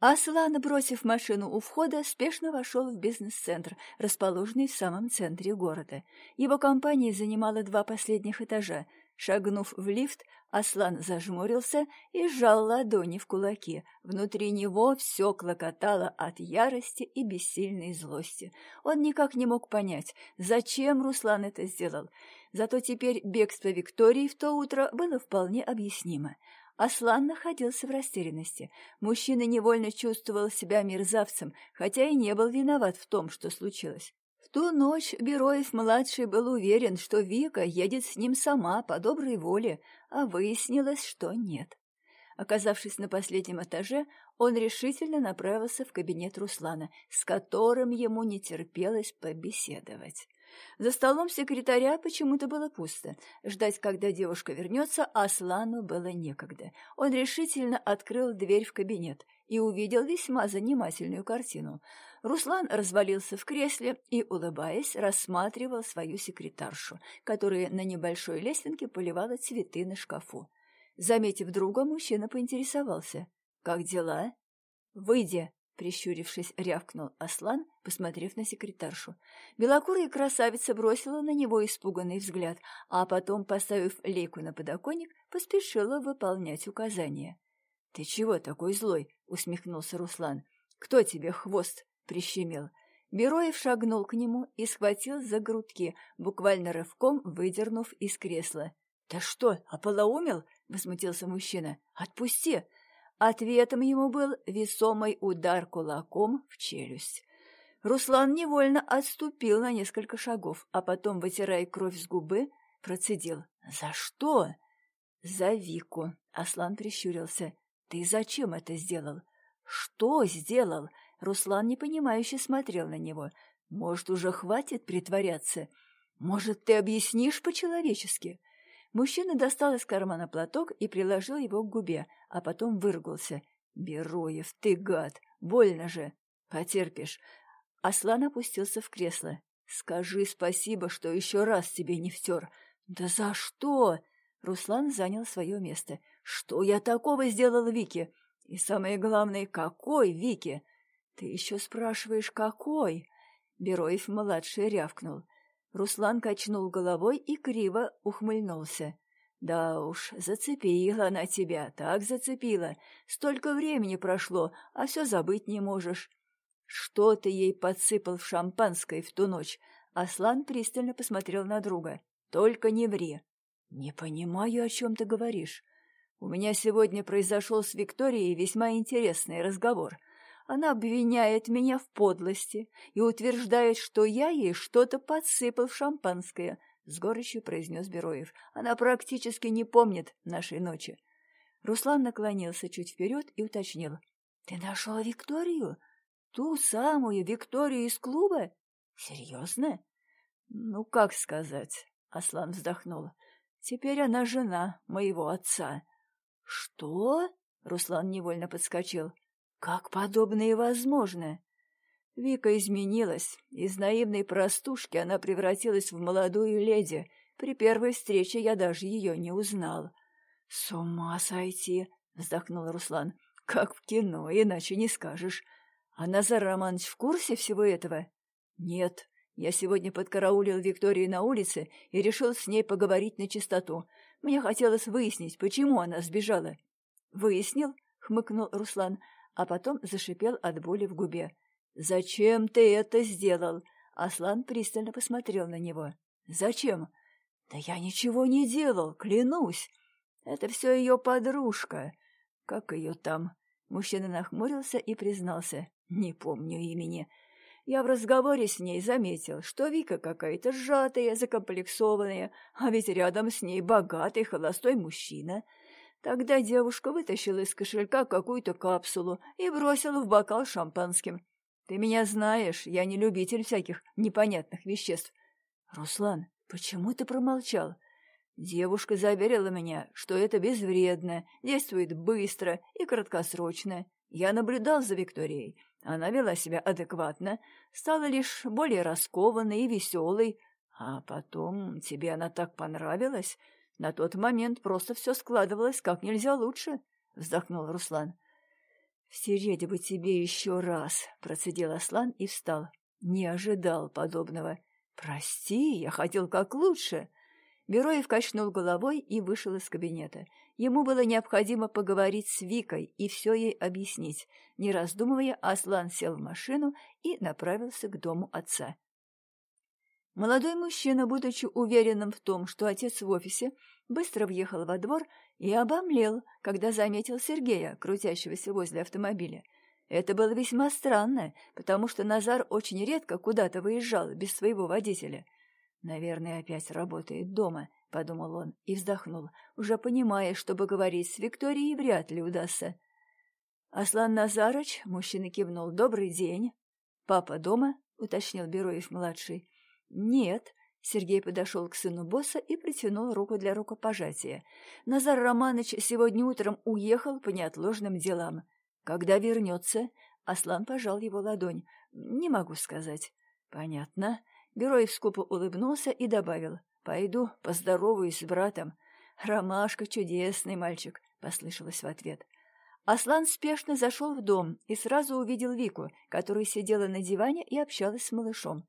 Аслан, бросив машину у входа, спешно вошел в бизнес-центр, расположенный в самом центре города. Его компания занимала два последних этажа. Шагнув в лифт, Аслан зажмурился и сжал ладони в кулаки. Внутри него все клокотало от ярости и бессильной злости. Он никак не мог понять, зачем Руслан это сделал. Зато теперь бегство Виктории в то утро было вполне объяснимо. Аслан находился в растерянности. Мужчина невольно чувствовал себя мерзавцем, хотя и не был виноват в том, что случилось. В ту ночь Бероев-младший был уверен, что Вика едет с ним сама по доброй воле, а выяснилось, что нет. Оказавшись на последнем этаже, он решительно направился в кабинет Руслана, с которым ему не терпелось побеседовать. За столом секретаря почему-то было пусто. Ждать, когда девушка вернется, Аслану было некогда. Он решительно открыл дверь в кабинет и увидел весьма занимательную картину. Руслан развалился в кресле и, улыбаясь, рассматривал свою секретаршу, которая на небольшой лесенке поливала цветы на шкафу. Заметив друга, мужчина поинтересовался. «Как дела?» «Выйди!» Прищурившись, рявкнул Аслан, посмотрев на секретаршу. Белокурая красавица бросила на него испуганный взгляд, а потом, поставив лейку на подоконник, поспешила выполнять указания. — Ты чего такой злой? — усмехнулся Руслан. — Кто тебе хвост прищемил? Бероев шагнул к нему и схватил за грудки, буквально рывком выдернув из кресла. — Да что, ополоумел? — возмутился мужчина. — Отпусти! Ответом ему был весомый удар кулаком в челюсть. Руслан невольно отступил на несколько шагов, а потом, вытирая кровь с губы, процедил. «За что?» «За Вику», — Аслан прищурился. «Ты зачем это сделал?» «Что сделал?» Руслан непонимающе смотрел на него. «Может, уже хватит притворяться? Может, ты объяснишь по-человечески?» Мужчина достал из кармана платок и приложил его к губе, а потом выругался. «Бероев, ты гад! Больно же! Потерпишь!» Аслан опустился в кресло. «Скажи спасибо, что еще раз тебе не втер!» «Да за что?» Руслан занял свое место. «Что я такого сделал Вике? И самое главное, какой Вике?» «Ты еще спрашиваешь, какой?» Бероев-младший рявкнул. Руслан качнул головой и криво ухмыльнулся. «Да уж, зацепила она тебя, так зацепила. Столько времени прошло, а все забыть не можешь. Что ты ей подсыпал в шампанское в ту ночь?» Аслан пристально посмотрел на друга. «Только не ври». «Не понимаю, о чем ты говоришь. У меня сегодня произошел с Викторией весьма интересный разговор. Она обвиняет меня в подлости и утверждает, что я ей что-то подсыпал в шампанское, — с горечью произнес Бероев. Она практически не помнит нашей ночи. Руслан наклонился чуть вперед и уточнил. — Ты нашел Викторию? Ту самую Викторию из клуба? Серьезно? — Ну, как сказать? — Аслан вздохнул. — Теперь она жена моего отца. — Что? — Руслан невольно подскочил. — как подобное возможно? Вика изменилась. Из наивной простушки она превратилась в молодую леди. При первой встрече я даже ее не узнал. — С ума сойти! — вздохнул Руслан. — Как в кино, иначе не скажешь. А Назар Романович в курсе всего этого? — Нет. Я сегодня подкараулил Викторию на улице и решил с ней поговорить на чистоту. Мне хотелось выяснить, почему она сбежала. — Выяснил? — хмыкнул Руслан а потом зашипел от боли в губе. «Зачем ты это сделал?» Аслан пристально посмотрел на него. «Зачем?» «Да я ничего не делал, клянусь. Это все ее подружка. Как ее там?» Мужчина нахмурился и признался. «Не помню имени. Я в разговоре с ней заметил, что Вика какая-то сжатая, закомплексованная, а ведь рядом с ней богатый холостой мужчина. Тогда девушка вытащила из кошелька какую-то капсулу и бросила в бокал шампанским. Ты меня знаешь, я не любитель всяких непонятных веществ. Руслан, почему ты промолчал? Девушка заверила меня, что это безвредно, действует быстро и краткосрочно. Я наблюдал за Викторией. Она вела себя адекватно, стала лишь более раскованной и веселой. А потом тебе она так понравилась, на тот момент просто все складывалось как нельзя лучше, — вздохнул Руслан. «Стереть бы тебе еще раз!» — процедил Аслан и встал. Не ожидал подобного. «Прости, я хотел как лучше!» Бероев качнул головой и вышел из кабинета. Ему было необходимо поговорить с Викой и все ей объяснить. Не раздумывая, Аслан сел в машину и направился к дому отца. Молодой мужчина, будучи уверенным в том, что отец в офисе, быстро въехал во двор и обомлел, когда заметил Сергея, крутящегося возле автомобиля. Это было весьма странно, потому что Назар очень редко куда-то выезжал без своего водителя. «Наверное, опять работает дома», — подумал он и вздохнул, уже понимая, чтобы говорить с Викторией вряд ли удастся. «Аслан Назарыч», — мужчина кивнул, — «добрый день». «Папа дома?» — уточнил Бероев-младший. «Нет», — Сергей подошел к сыну босса и протянул руку для рукопожатия. «Назар Романович сегодня утром уехал по неотложным делам. Когда вернется?» Аслан пожал его ладонь. «Не могу сказать». «Понятно». Герой скупо улыбнулся и добавил. «Пойду поздороваюсь с братом». «Ромашка чудесный мальчик», — послышалось в ответ. Аслан спешно зашел в дом и сразу увидел Вику, которая сидела на диване и общалась с малышом.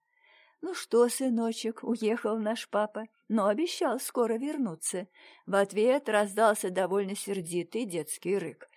«Ну что, сыночек, уехал наш папа, но обещал скоро вернуться». В ответ раздался довольно сердитый детский рык.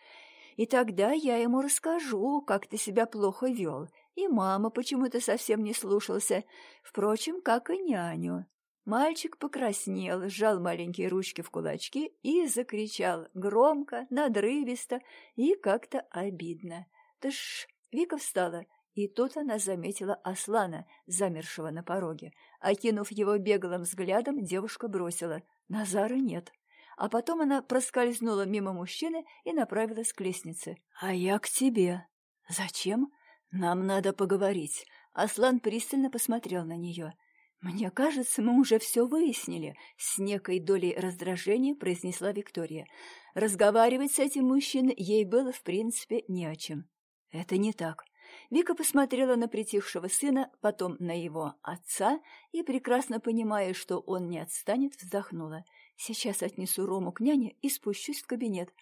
«И тогда я ему расскажу, как ты себя плохо вел, и мама почему-то совсем не слушался, впрочем, как и няню. Мальчик покраснел, сжал маленькие ручки в кулачки и закричал громко, надрывисто и как-то обидно. «Тыш!» Вика встала, и тут она заметила Аслана, замершего на пороге. Окинув его беглым взглядом, девушка бросила «Назара нет». А потом она проскользнула мимо мужчины и направилась к лестнице. «А я к тебе». «Зачем?» «Нам надо поговорить». Аслан пристально посмотрел на нее. «Мне кажется, мы уже все выяснили», — с некой долей раздражения произнесла Виктория. Разговаривать с этим мужчиной ей было, в принципе, не о чем. «Это не так». Вика посмотрела на притихшего сына, потом на его отца и, прекрасно понимая, что он не отстанет, вздохнула. «Сейчас отнесу Рому к няне и спущусь в кабинет».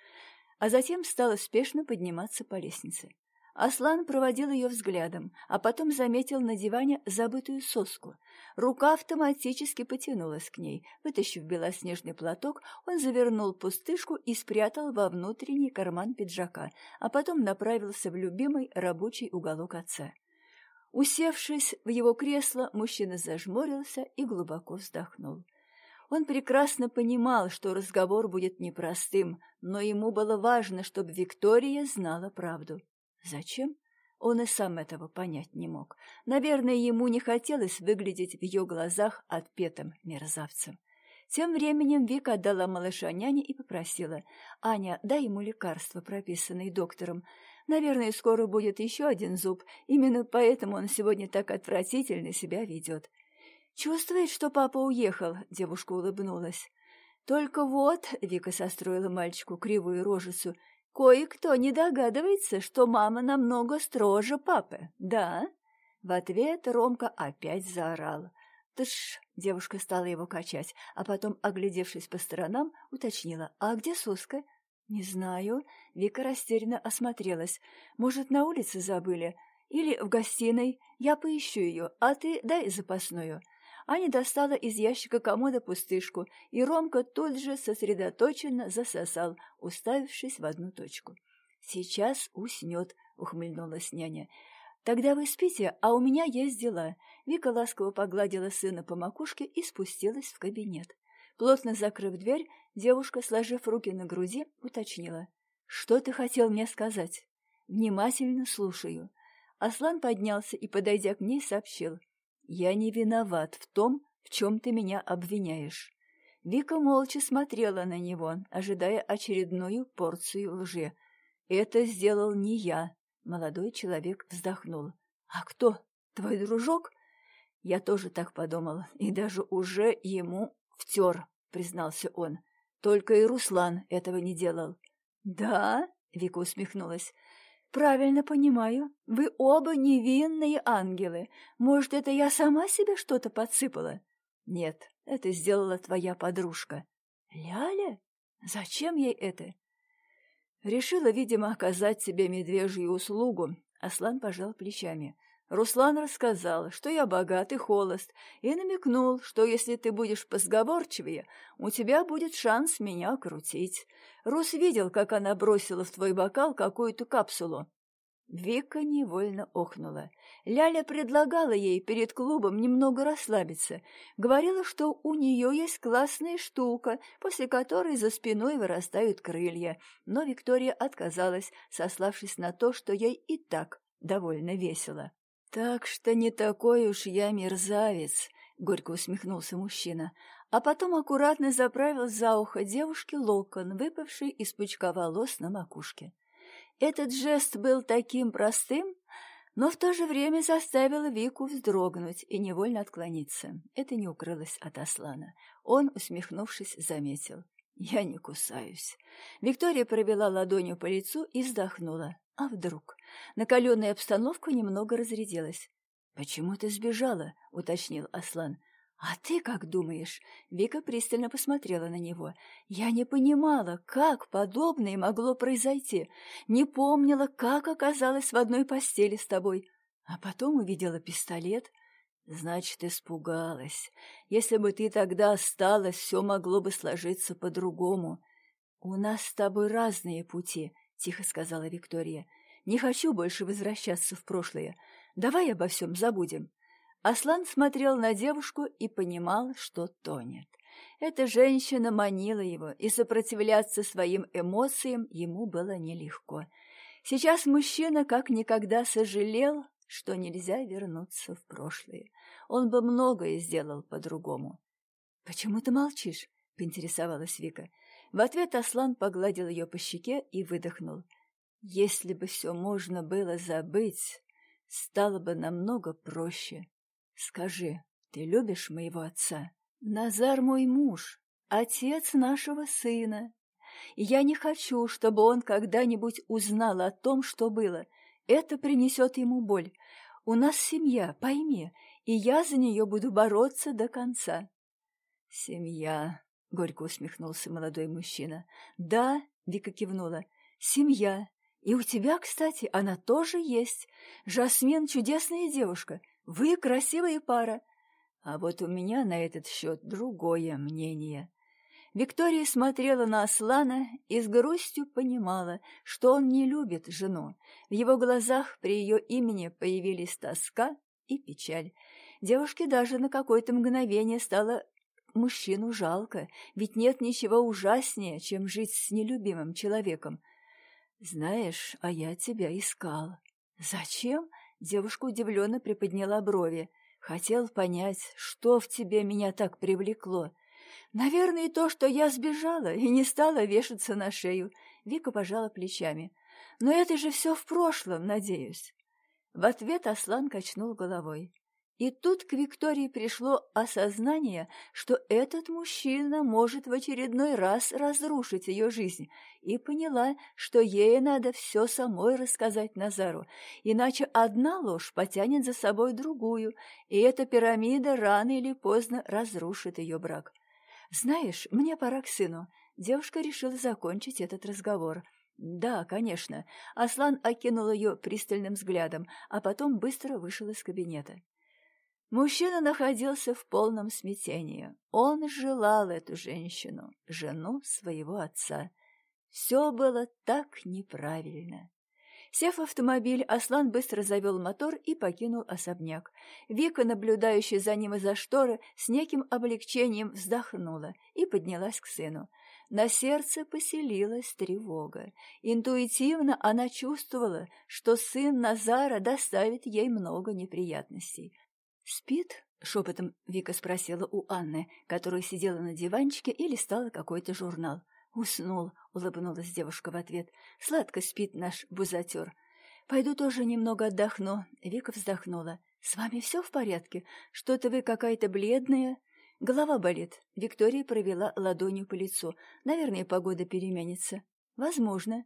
А затем стала спешно подниматься по лестнице. Аслан проводил ее взглядом, а потом заметил на диване забытую соску. Рука автоматически потянулась к ней. Вытащив белоснежный платок, он завернул пустышку и спрятал во внутренний карман пиджака, а потом направился в любимый рабочий уголок отца. Усевшись в его кресло, мужчина зажмурился и глубоко вздохнул. Он прекрасно понимал, что разговор будет непростым, но ему было важно, чтобы Виктория знала правду. Зачем? Он и сам этого понять не мог. Наверное, ему не хотелось выглядеть в ее глазах отпетым мерзавцем. Тем временем Вика отдала малыша няне и попросила. «Аня, дай ему лекарство, прописанное доктором. Наверное, скоро будет еще один зуб. Именно поэтому он сегодня так отвратительно себя ведет». «Чувствует, что папа уехал?» — девушка улыбнулась. «Только вот», — Вика состроила мальчику кривую рожицу, Кое-кто не догадывается, что мама намного строже папы, да?» В ответ Ромка опять заорал. «Тыш!» — девушка стала его качать, а потом, оглядевшись по сторонам, уточнила. «А где Суска?» «Не знаю». Вика растерянно осмотрелась. «Может, на улице забыли? Или в гостиной? Я поищу ее, а ты дай запасную». Аня достала из ящика комода пустышку, и Ромка тут же сосредоточенно засосал, уставившись в одну точку. «Сейчас уснет», — ухмыльнулась няня. «Тогда вы спите, а у меня есть дела». Вика ласково погладила сына по макушке и спустилась в кабинет. Плотно закрыв дверь, девушка, сложив руки на груди, уточнила. «Что ты хотел мне сказать?» «Внимательно слушаю». Аслан поднялся и, подойдя к ней, сообщил. «Я не виноват в том, в чем ты меня обвиняешь». Вика молча смотрела на него, ожидая очередную порцию лжи. «Это сделал не я», — молодой человек вздохнул. «А кто? Твой дружок?» «Я тоже так подумал, и даже уже ему втер», — признался он. «Только и Руслан этого не делал». «Да?» — Вика усмехнулась. «Правильно понимаю. Вы оба невинные ангелы. Может, это я сама себе что-то подсыпала?» «Нет, это сделала твоя подружка». «Ляля? Зачем ей это?» Решила, видимо, оказать тебе медвежью услугу. Аслан пожал плечами. Руслан рассказал, что я богат и холост, и намекнул, что если ты будешь позговорчивее, у тебя будет шанс меня крутить. Рус видел, как она бросила в твой бокал какую-то капсулу. Вика невольно охнула. Ляля предлагала ей перед клубом немного расслабиться. Говорила, что у нее есть классная штука, после которой за спиной вырастают крылья. Но Виктория отказалась, сославшись на то, что ей и так довольно весело. «Так что не такой уж я мерзавец», — горько усмехнулся мужчина, а потом аккуратно заправил за ухо девушки локон, выпавший из пучка волос на макушке. Этот жест был таким простым, но в то же время заставил Вику вздрогнуть и невольно отклониться. Это не укрылось от Аслана. Он, усмехнувшись, заметил. «Я не кусаюсь». Виктория провела ладонью по лицу и вздохнула. А вдруг? Накаленная обстановка немного разрядилась. «Почему ты сбежала?» — уточнил Аслан. «А ты как думаешь?» Вика пристально посмотрела на него. «Я не понимала, как подобное могло произойти. Не помнила, как оказалась в одной постели с тобой. А потом увидела пистолет. Значит, испугалась. Если бы ты тогда осталась, все могло бы сложиться по-другому. У нас с тобой разные пути», — тихо сказала Виктория. «Не хочу больше возвращаться в прошлое. Давай обо всем забудем». Аслан смотрел на девушку и понимал, что тонет. Эта женщина манила его, и сопротивляться своим эмоциям ему было нелегко. Сейчас мужчина как никогда сожалел, что нельзя вернуться в прошлое. Он бы многое сделал по-другому. «Почему ты молчишь?» — поинтересовалась Вика. В ответ Аслан погладил ее по щеке и выдохнул. «Если бы все можно было забыть, стало бы намного проще. Скажи, ты любишь моего отца? Назар мой муж, отец нашего сына. Я не хочу, чтобы он когда-нибудь узнал о том, что было. Это принесет ему боль. У нас семья, пойми, и я за нее буду бороться до конца. Семья, — горько усмехнулся молодой мужчина. «Да», — Вика кивнула, — «семья. И у тебя, кстати, она тоже есть. Жасмин — чудесная девушка. Вы красивая пара. А вот у меня на этот счет другое мнение. Виктория смотрела на Аслана и с грустью понимала, что он не любит жену. В его глазах при ее имени появились тоска и печаль. Девушке даже на какое-то мгновение стало мужчину жалко, ведь нет ничего ужаснее, чем жить с нелюбимым человеком. «Знаешь, а я тебя искал». «Зачем?» Девушка удивленно приподняла брови. Хотел понять, что в тебе меня так привлекло. Наверное, и то, что я сбежала и не стала вешаться на шею. Вика пожала плечами. Но это же все в прошлом, надеюсь. В ответ Аслан качнул головой. И тут к Виктории пришло осознание, что этот мужчина может в очередной раз разрушить ее жизнь, и поняла, что ей надо все самой рассказать Назару, иначе одна ложь потянет за собой другую, и эта пирамида рано или поздно разрушит ее брак. «Знаешь, мне пора к сыну». Девушка решила закончить этот разговор. «Да, конечно». Аслан окинул ее пристальным взглядом, а потом быстро вышел из кабинета. Мужчина находился в полном смятении. Он желал эту женщину, жену своего отца. Все было так неправильно. Сев в автомобиль, Аслан быстро завел мотор и покинул особняк. Вика, наблюдающая за ним из-за шторы, с неким облегчением вздохнула и поднялась к сыну. На сердце поселилась тревога. Интуитивно она чувствовала, что сын Назара доставит ей много неприятностей. «Спит?» — шепотом Вика спросила у Анны, которая сидела на диванчике и листала какой-то журнал. «Уснул», — улыбнулась девушка в ответ. «Сладко спит наш бузатер. Пойду тоже немного отдохну». Вика вздохнула. «С вами все в порядке? Что-то вы какая-то бледная?» «Голова болит». Виктория провела ладонью по лицу. «Наверное, погода переменится». «Возможно».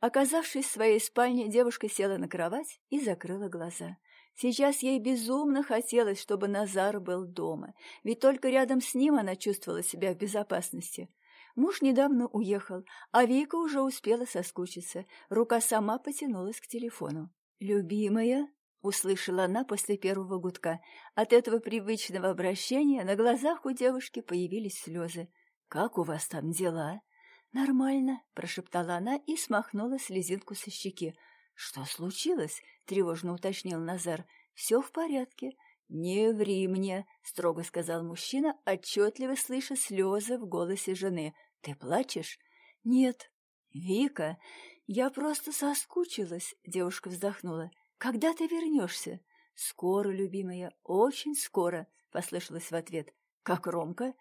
Оказавшись в своей спальне, девушка села на кровать и закрыла глаза. Сейчас ей безумно хотелось, чтобы Назар был дома, ведь только рядом с ним она чувствовала себя в безопасности. Муж недавно уехал, а Вика уже успела соскучиться. Рука сама потянулась к телефону. «Любимая?» — услышала она после первого гудка. От этого привычного обращения на глазах у девушки появились слезы. «Как у вас там дела?» «Нормально», — прошептала она и смахнула слезинку со щеки. «Что случилось?» — тревожно уточнил Назар. «Все в порядке». «Не ври мне», — строго сказал мужчина, отчетливо слыша слезы в голосе жены. «Ты плачешь?» «Нет». «Вика, я просто соскучилась», — девушка вздохнула. «Когда ты вернешься?» «Скоро, любимая, очень скоро», — послышалось в ответ. «Как Ромка?»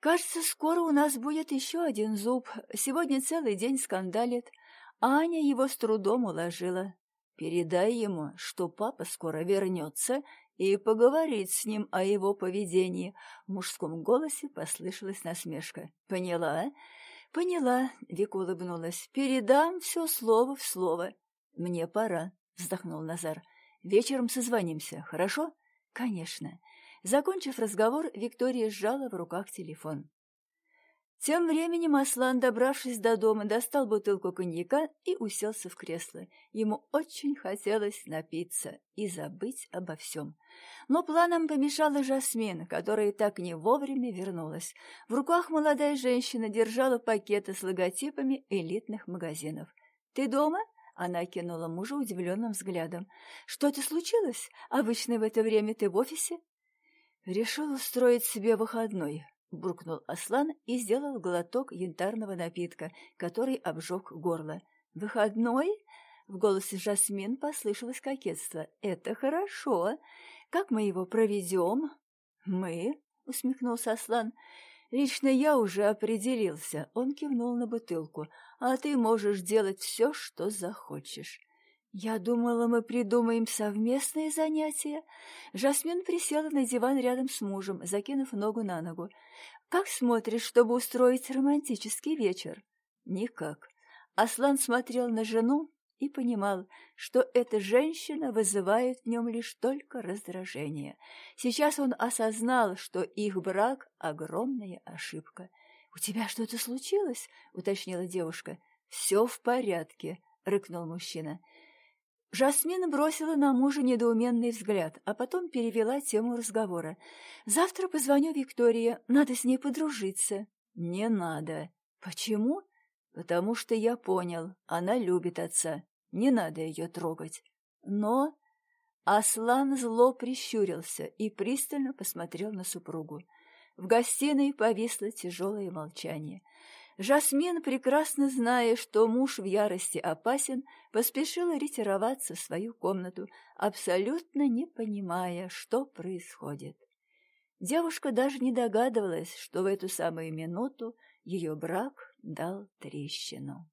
«Кажется, скоро у нас будет еще один зуб. Сегодня целый день скандалит. Аня его с трудом уложила. Передай ему, что папа скоро вернется и поговорит с ним о его поведении. В мужском голосе послышалась насмешка. Поняла? Поняла, Вика улыбнулась. Передам все слово в слово. Мне пора, вздохнул Назар. Вечером созвонимся, хорошо? Конечно. Закончив разговор, Виктория сжала в руках телефон. Тем временем Аслан, добравшись до дома, достал бутылку коньяка и уселся в кресло. Ему очень хотелось напиться и забыть обо всем. Но планам помешала Жасмин, которая так не вовремя вернулась. В руках молодая женщина держала пакеты с логотипами элитных магазинов. «Ты дома?» — она кинула мужа удивленным взглядом. «Что-то случилось? Обычно в это время ты в офисе?» «Решил устроить себе выходной», — буркнул Аслан и сделал глоток янтарного напитка, который обжег горло. «Выходной?» — в голосе Жасмин послышалось кокетство. «Это хорошо. Как мы его проведем?» «Мы?» — усмехнулся Аслан. «Лично я уже определился». Он кивнул на бутылку. «А ты можешь делать все, что захочешь». «Я думала, мы придумаем совместные занятия». Жасмин присела на диван рядом с мужем, закинув ногу на ногу. «Как смотришь, чтобы устроить романтический вечер?» «Никак». Аслан смотрел на жену и понимал, что эта женщина вызывает в нем лишь только раздражение. Сейчас он осознал, что их брак — огромная ошибка. «У тебя что-то случилось?» — уточнила девушка. «Все в порядке», — рыкнул мужчина. Жасмин бросила на мужа недоуменный взгляд, а потом перевела тему разговора. «Завтра позвоню Виктории, надо с ней подружиться». «Не надо». «Почему?» «Потому что я понял, она любит отца, не надо ее трогать». «Но...» Аслан зло прищурился и пристально посмотрел на супругу. В гостиной повисло тяжелое молчание. Жасмин, прекрасно зная, что муж в ярости опасен, поспешила ретироваться в свою комнату, абсолютно не понимая, что происходит. Девушка даже не догадывалась, что в эту самую минуту ее брак дал трещину.